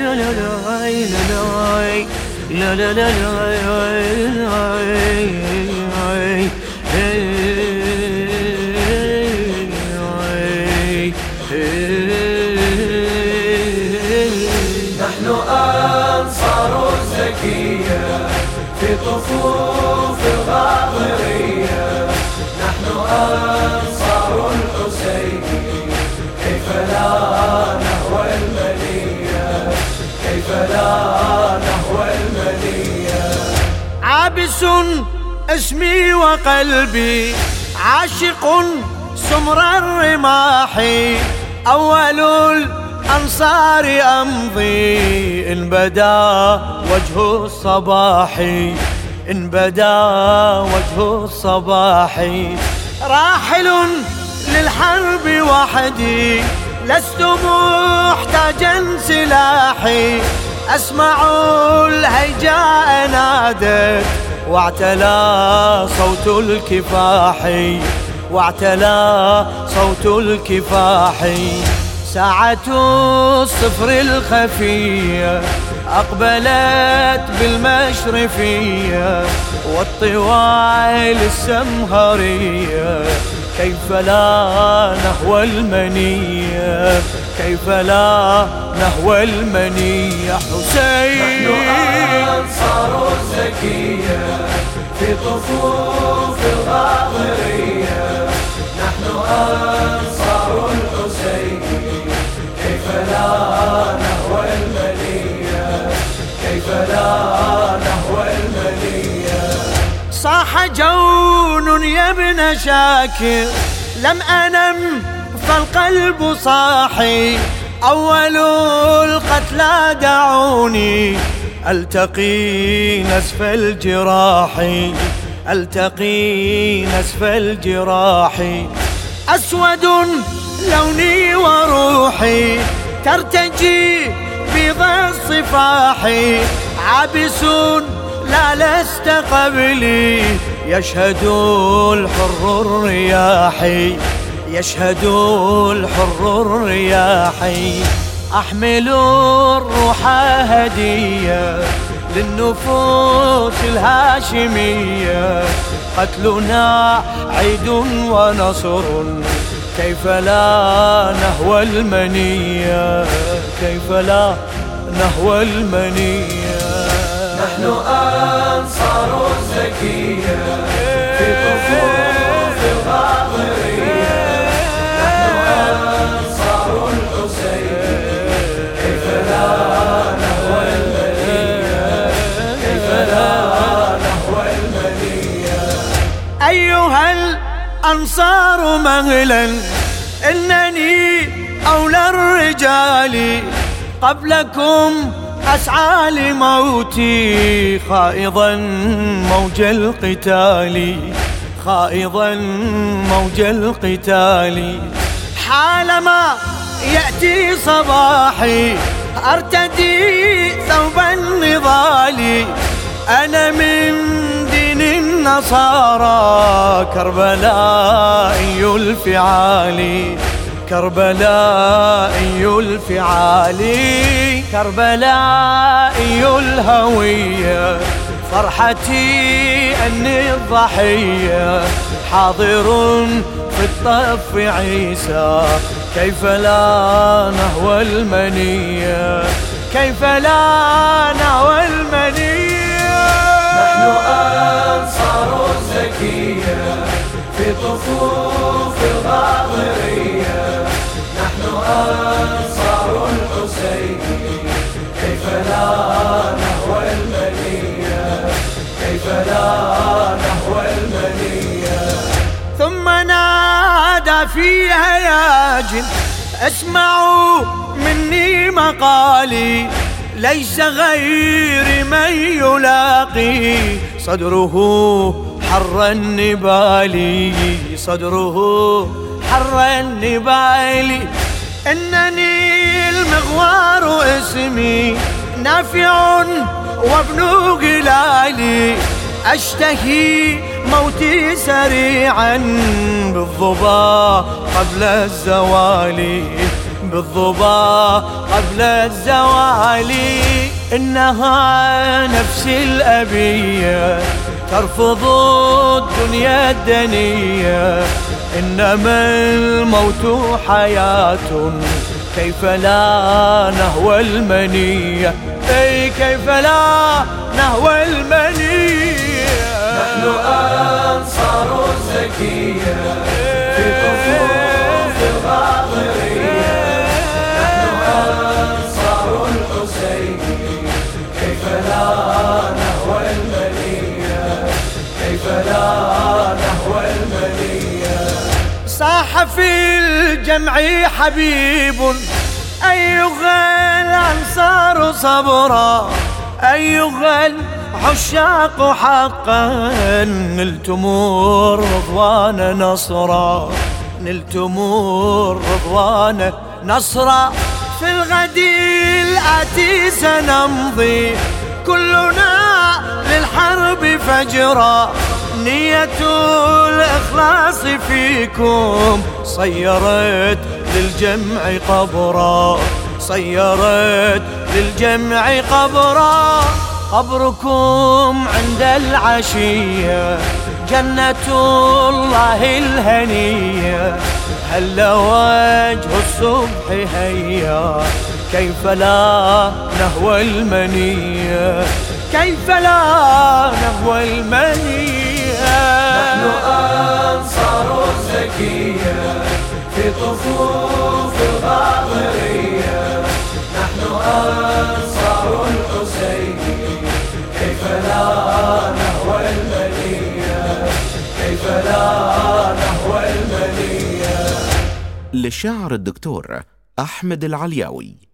لا لا لا نحن أنصار الزكية في طفوف الغاضرية. نحن أنصار الحسين كيف لا نهوى المنية كيف لا عابس اسمي وقلبي عاشق سمر الرماح. أول الأنصار أمضي إن بدا وجه الصباح. إن بدا وجه الصباح. راحل للحرب وحدي لست محتاجا سلاحي. أسمع الهيجاء نادت واعتلى صوت الكفاح واعتلى صوت الكفاح. ساعة الصفر الخفية أقبلت بالمشرفية والطوال السمهرية. كيف لا نهوى المنية؟ كيف لا نهوى المنية؟ حسين نحن أنصار الزكية في طفوف الغاضرية. نحن أنصار شاكر لم أنم فالقلب صاحي. أول القتلى دعوني. ألتقي نسف الجراح. ألتقي نسف الجراح. أسود لوني وروحي. ترتجي بيض الصفاح. عابس لا لست قبلي. يشهد الحر الرياحي يشهد الحر الرياحي. أحمل الروح هدية للنفوس الهاشمية. قتلنا عيد ونصر كيف لا نهوى المنية؟ كيف لا نهوى المنية؟ نحن أنصار الزكية الأنصار مهلا إنني أولى الرجال. قبلكم أسعى لموتي خائضا موج القتال. خائضا موج القتال. حالما يأتي صباحي أرتدي ثوب النضال. أنا من النصارى كربلائي الفعال كربلائي الفعال كربلائي الهوية فرحتي أني الضحية حاضر في الطف عيسى كيف لا نهوى المنية؟ كيف لا نهوى المنية؟ في طفوف الغاضرية. نحن أنصار الحسين كيف لا نهوى المنية؟ كيف لا نهوى المنية؟ ثم نادى في هياج اسمعوا مني مقالي ليس غير من يلاقي صدره حر النبال صدره حر النبال إنني المغوار اسمي نافع وابن قلالي أشتهي موتي سريعا بالضبا قبل الزوال بالضبا قبل الزوال إنها نفسي الأبية ترفض الدنيا الدنية إنما الموت حياة. كيف لا نهوى المنية؟ أي كيف لا نهوى المنية؟ نحن أنصار الزكية صاح في الجمع حبيب. أيها الأنصار صبرا أيها العشاق حقا. نلتم الرضوان نصرا نلتم الرضوان نصرا. في الغد الآتي سنمضي كلنا للحرب فجرا. نية الإخلاص فيكم. صيرت للجمع قبرا. صيرت للجمع قبرا. قبركم عند العشية. جنة الله الهنية. هل وجه الصبح هيا؟ كيف لا نهوى المنية؟ كيف لا نهوى المنية؟ الزكية في طفوف الغاضرية نحن أنصار الحسين كيف لا نهوى المنية؟ كيف لا نهوى المنية؟ للشاعر الدكتور أحمد العلياوي.